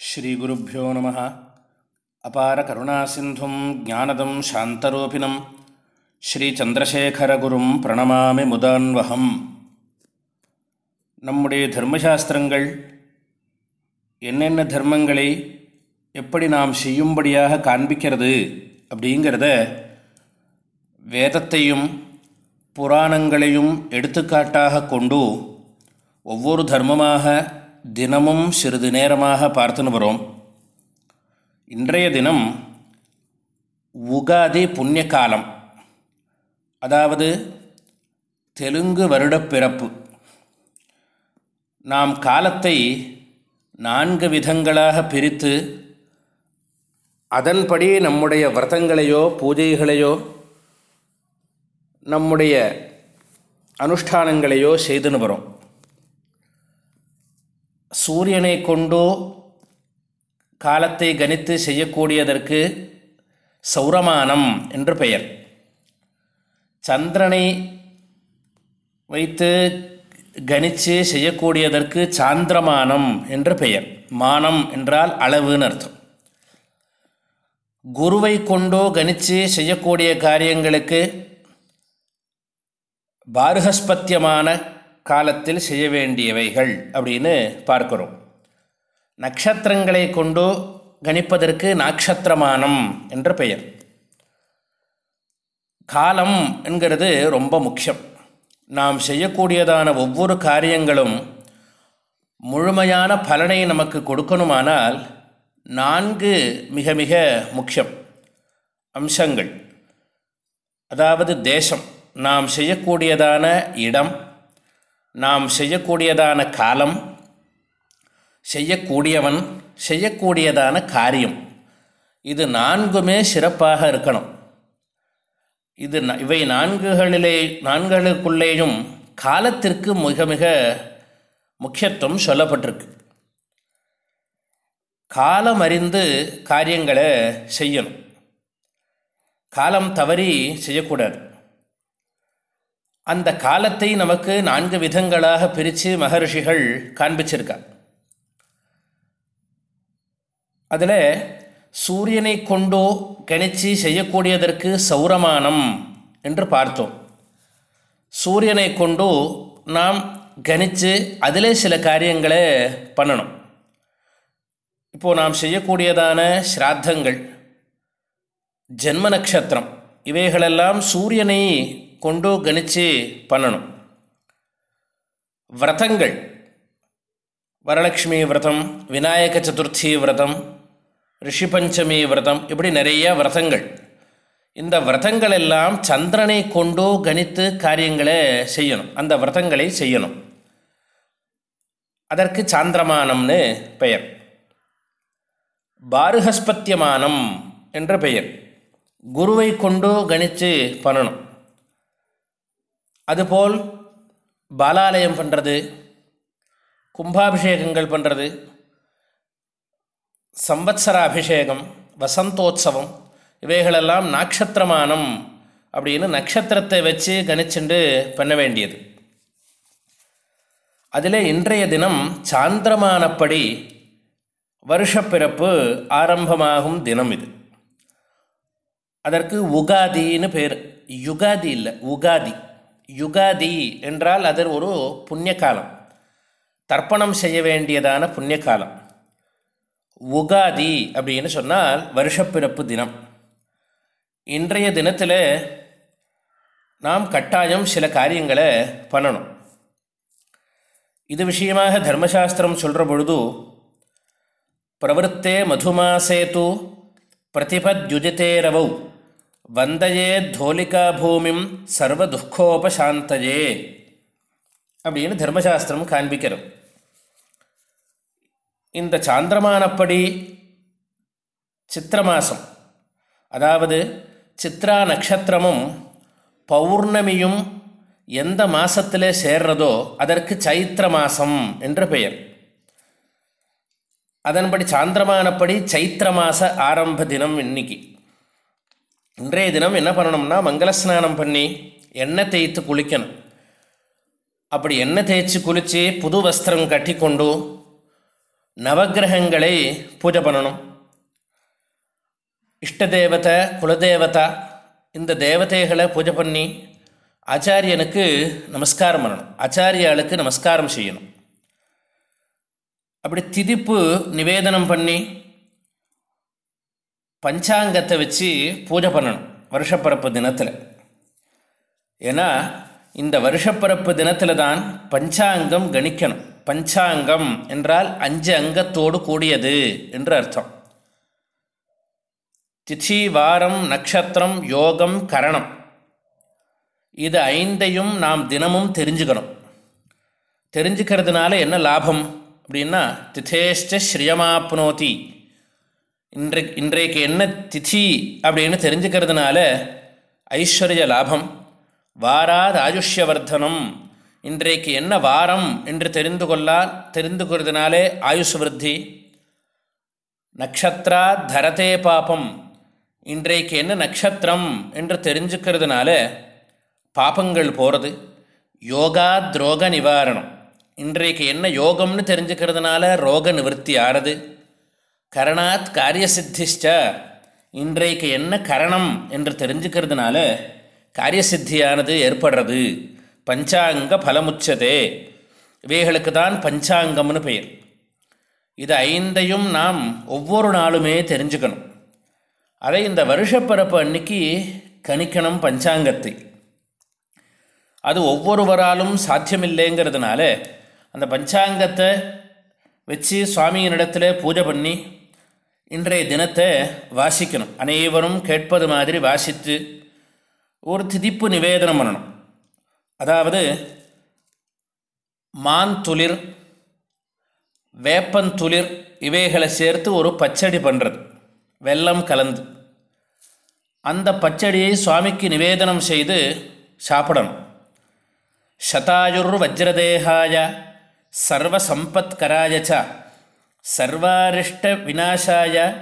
ஸ்ரீகுருப்போ நம. அபார கருணாசிந்தும் ஜானதம் சாந்தரூபிணம். ஸ்ரீச்சந்திரசேகரகுரும் பிரணமாமி முதான்வகம் நம்முடைய தர்மசாஸ்திரங்கள் என்னென்ன தர்மங்களை எப்படி நாம் செய்யும்படியாக காண்பிக்கிறது அப்படிங்கிறத வேதத்தையும் புராணங்களையும் எடுத்துக்காட்டாக கொண்டு ஒவ்வொரு தர்மமாக தினமும் சிறிது நேரமாக பார்த்துன்னு வரோம். இன்றைய தினம் உகாதி புண்ணிய காலம் அதாவது தெலுங்கு வருடப் பிறப்பு. நாம் காலத்தை நான்கு விதங்களாக பிரித்து அதன்படி நம்முடைய விரதங்களையோ பூஜைகளையோ நம்முடைய அனுஷ்டானங்களையோ செய்துன்னு வரோம். சூரியனை கொண்டோ காலத்தை கணித்து செய்யக்கூடியதற்கு சௌரமானம் என்று பெயர். சந்திரனை வைத்து கணித்து செய்யக்கூடியதற்கு சாந்திரமானம் என்று பெயர். மானம் என்றால் அளவுன்னு அர்த்தம். குருவை கொண்டோ கணித்து செய்யக்கூடிய காரியங்களுக்கு பாருகஸ்பத்தியமான காலத்தில் செய்ய வேண்டியவைகள் அப்படின்னு பார்க்கிறோம். நட்சத்திரங்களை கொண்டு கணிப்பதற்கு நாட்சத்திரமானம் என்ற பெயர். காலம் என்கிறது ரொம்ப முக்கியம். நாம் செய்யக்கூடியதான ஒவ்வொரு காரியங்களும் முழுமையான பலனை நமக்கு கொடுக்கணுமானால் நான்கு மிக மிக முக்கியம். அம்சங்கள். அதாவது தேசம். நாம் செய்யக்கூடியதான இடம் நாம் செய்யக்கூடியதான காலம் செய்யக்கூடியவன் செய்யக்கூடியதான காரியம். இது நான்குமே சிறப்பாக இருக்கணும். இது இவை நான்குகளிலே நான்களுக்குள்ளேயும் காலத்திற்கு மிக மிக முக்கியத்துவம் சொல்லப்பட்டிருக்கு. காலம் அறிந்து காரியங்களை செய்யணும். காலம் தவறி செய்யக்கூடாது. அந்த காலத்தை நமக்கு நான்கு விதங்களாக பிரித்து மகர்ஷிகள் காண்பிச்சிருக்கார். அதில் சூரியனை கொண்டோ கணிச்சு செய்யக்கூடியதற்கு சௌரமானம் என்று பார்த்தோம். சூரியனை கொண்டோ நாம் கணித்து அதிலே சில காரியங்களை பண்ணணும். இப்போது நாம் செய்யக்கூடியதான ஸ்ராத்தங்கள் ஜென்ம நட்சத்திரம் இவைகளெல்லாம் சூரியனை கொண்டு கணித்து பண்ணணும். விரதங்கள். வரலக்ஷ்மி விரதம் விநாயக சதுர்த்தி விரதம் ரிஷி பஞ்சமி விரதம் இப்படி நிறைய விரதங்கள். இந்த விரதங்கள் எல்லாம் சந்திரனை கொண்டு கணித்து காரியங்களை செய்யணும். அந்த விரதங்களை செய்யணும். அதற்கு சாந்திரமானம்னு பெயர். பாருகஸ்பத்தியமானம் என்ற பெயர். குருவை கொண்டு கணித்து பண்ணணும். அதுபோல் பாலாலயம் பண்ணுறது கும்பாபிஷேகங்கள் பண்ணுறது சம்பத்சராபிஷேகம் வசந்தோத்சவம் இவைகளெல்லாம் நட்சத்திரமானம் அப்படின்னு நட்சத்திரத்தை வச்சு கணிச்சுண்டு பண்ண வேண்டியது. அதில் இன்றைய தினம் சாந்திரமானப்படி வருஷப்பிறப்பு ஆரம்பமாகும் தினம் இது. அதற்கு உகாதின்னு பேர். யுகாதி இல்லை உகாதி. யுகாதி என்றால் அது ஒரு புண்ணிய காலம் தர்ப்பணம் செய்ய வேண்டியதான புண்ணிய காலம் உகாதி அப்படின்னு சொன்னால் வருஷப்பிறப்பு தினம். இன்றைய தினத்தில் நாம் கட்டாயம் சில காரியங்களை பண்ணணும். இது விஷயமாக தர்மசாஸ்திரம் சொல்கிற பொழுது பிரவருத்தே மதுமாசேத்து பிரதிபத்யுஜிதேரவௌ வந்தையே தோலிகா பூமிம் சர்வ துக்கோபசாந்தையே அப்படின்னு தர்மசாஸ்திரம் காண்பிக்கிறது. இந்த சாந்திரமானப்படி சித்திர மாதம் அதாவது சித்ரா நட்சத்திரமும் பௌர்ணமியும் எந்த மாதத்திலே சேர்றதோ அதற்கு சைத்திர மாதம் என்று பெயர். அதன்படி சாந்திரமானப்படி சைத்திர மாத ஆரம்ப தினம் இன்னைக்கு. இன்றைய தினம் என்ன பண்ணணும்னா மங்கள ஸ்நானம் பண்ணி எண்ணெய் தேய்த்து குளிக்கணும். அப்படி எண்ணெய் தேய்ச்சி குளித்து புது வஸ்திரம் கட்டி கொண்டு நவகிரகங்களை பூஜை பண்ணணும். இஷ்ட தேவதை குலதேவதா இந்த தேவதைகளை பூஜை பண்ணி ஆச்சாரியனுக்கு நமஸ்காரம் பண்ணணும். ஆச்சாரியாளுக்கு நமஸ்காரம் செய்யணும். அப்படி திதிப்பு நிவேதனம் பண்ணி பஞ்சாங்கத்தை வச்சு பூஜை பண்ணணும் வருஷப்பரப்பு தினத்தில். ஏன்னா இந்த வருஷப்பரப்பு தினத்தில் தான் பஞ்சாங்கம் கணிக்கணும். பஞ்சாங்கம் என்றால் அஞ்சு அங்கத்தோடு கூடியது என்று அர்த்தம். திதி வாரம் நட்சத்திரம் யோகம் கரணம். இது ஐந்தையும் நாம் தினமும் தெரிஞ்சுக்கணும். தெரிஞ்சுக்கிறதுனால என்ன லாபம்? அப்படின்னா திதேஷ்ட ஸ்ரீயமாப்னோதி. இன்றை இன்றைக்கு என்ன திதி அப்படின்னு தெரிஞ்சுக்கிறதுனால ஐஸ்வர்ய லாபம் வாராத் ஆயுஷ்யவர்தனம் இன்றைக்கு என்ன வாரம் என்று தெரிந்து கொள்ளால் தெரிந்து கொள்றதுனாலே ஆயுஷ் விருத்தி. நக்ஷத்ரா தரதே பாபம். இன்றைக்கு என்ன நட்சத்திரம் என்று தெரிஞ்சுக்கிறதுனால பாபங்கள் போகிறது யோகா துரோக நிவாரணம். இன்றைக்கு என்ன யோகம்னு தெரிஞ்சுக்கிறதுனால ரோக நிவர்த்தி ஆறுது கரணாத் காரியசித்திஷ்ட. இன்றைக்கு என்ன கரணம் என்று தெரிஞ்சுக்கிறதுனால காரியசித்தியானது ஏற்படுறது. பஞ்சாங்க பலமுச்சதே. இவைகளுக்கு தான் பஞ்சாங்கம்னு பெயர். இது ஐந்தையும் நாம் ஒவ்வொரு நாளுமே தெரிஞ்சுக்கணும். அதை இந்த வருஷப்பரப்பு அன்னைக்கு கணிக்கணும் பஞ்சாங்கத்தை. அது ஒவ்வொருவராலும் சாத்தியமில்லைங்கிறதுனால அந்த பஞ்சாங்கத்தை வச்சு சுவாமியினிடத்தில் பூஜை பண்ணி இன்றைய தினத்தை வாசிக்கணும். அனைவரும் கேட்பது மாதிரி வாசித்து ஒரு திதிப்பு நிவேதனம் பண்ணணும். அதாவது மான் துளிர் வேப்பந்துளிர் இவைகளை சேர்த்து ஒரு பச்சடி பண்ணுறது வெல்லம் கலந்து. அந்த பச்சடியை சுவாமிக்கு நிவேதனம் செய்து சாப்பிடணும். சதாயுர் வஜ்ரதேகாய சர்வசம்பத்கராய ச. சர்வாரிஷ்ட விநாசாய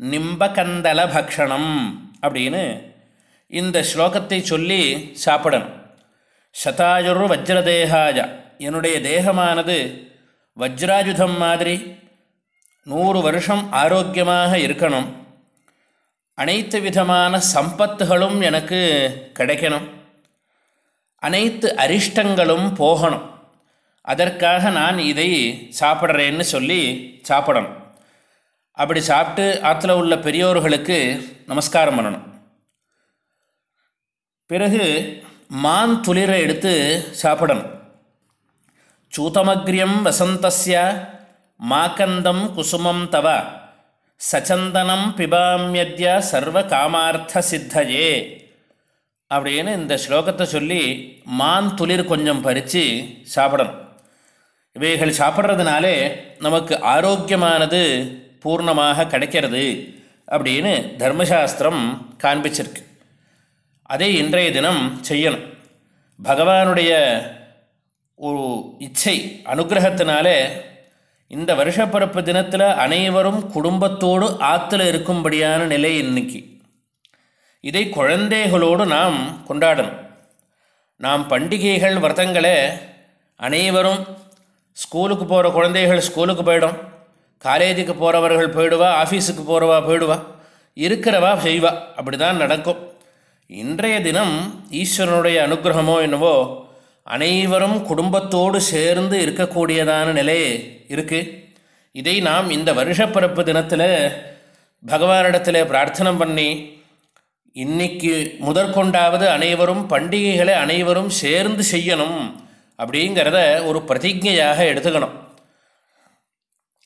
நிம்பகந்தள பக்ஷணம் அப்படின்னு இந்த ஸ்லோகத்தை சொல்லி சாப்பிடணும். சதாயுர் வஜ்ரதேகாய. என்னுடைய தேகமானது வஜ்ராயுதம் மாதிரி நூறு வருஷம் ஆரோக்கியமாக இருக்கணும். அனைத்து விதமான சம்பத்துகளும் எனக்கு கிடைக்கணும். அனைத்து அரிஷ்டங்களும் போகணும். அதற்காக நான் இதை சாப்பிட்றேன்னு சொல்லி சாப்பிடணும். அப்படி சாப்பிட்டு ஆற்றுல உள்ள பெரியோர்களுக்கு நமஸ்காரம் பண்ணணும். பிறகு மான் துளிரை எடுத்து சாப்பிடணும். சூதமக்ரியம் வசந்தஸ்ய மாக்கந்தம் குசுமம் தவ சச்சந்தனம் பிபாமியத்ய சர்வ காமார்த்த சித்தையே அப்படின்னு இந்த ஸ்லோகத்தை சொல்லி மான் துளிர் கொஞ்சம் பறித்து சாப்பிடணும். இவைகள் சாப்பிட்றதுனாலே நமக்கு ஆரோக்கியமானது பூர்ணமாக கிடைக்கிறது அப்படின்னு தர்மசாஸ்திரம் காண்பிச்சிருக்கு. அதை இன்றைய தினம் செய்யணும். பகவானுடைய ஒரு இச்சை அனுகிரகத்தினாலே இந்த வருஷப்பிறப்பு தினத்தில் அனைவரும் குடும்பத்தோடு ஆற்றுல இருக்கும்படியான நிலை இன்னைக்கு. இதை குழந்தைகளோடு நாம் கொண்டாடணும். நாம் பண்டிகைகள் விரதங்களை அனைவரும் ஸ்கூலுக்கு போகிற குழந்தைகள் ஸ்கூலுக்கு போயிடும். காலேஜுக்கு போகிறவர்கள் போயிடுவா ஆஃபீஸுக்கு போகிறவா போயிடுவா இருக்கிறவா செய்வா. அப்படி தான் நடக்கும். இன்றைய தினம் ஈஸ்வரனுடைய அனுகிரகமோ என்னவோ அனைவரும் குடும்பத்தோடு சேர்ந்து இருக்கக்கூடியதான நிலை இருக்குது இதை நாம் இந்த வருஷப்பிறப்பு தினத்தில் பகவானிடத்தில் பிரார்த்தனை பண்ணி இன்னைக்கு முதற்கொண்டாவது அனைவரும் பண்டிகைகளை அனைவரும் சேர்ந்து செய்யணும். அப்படிங்கிறத ஒரு பிரதிஜையாக எடுத்துக்கணும்.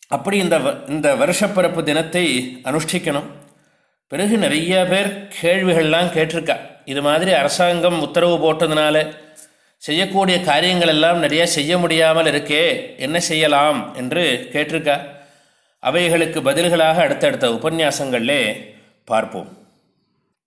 அப்படி இந்த இந்த வருஷப்பிறப்பு தினத்தை அனுஷ்டிக்கணும். பிறகு நிறைய பேர் கேள்விகள்லாம் கேட்டிருக்கா. இது மாதிரி அரசாங்கம் உத்தரவு போட்டதுனால செய்யக்கூடிய காரியங்கள் எல்லாம் நிறையா செய்ய முடியாமல் இருக்கே என்ன செய்யலாம் என்று கேட்டிருக்கா. அவைகளுக்கு பதில்களாக அடுத்தடுத்த உபன்யாசங்களிலே பார்ப்போம்.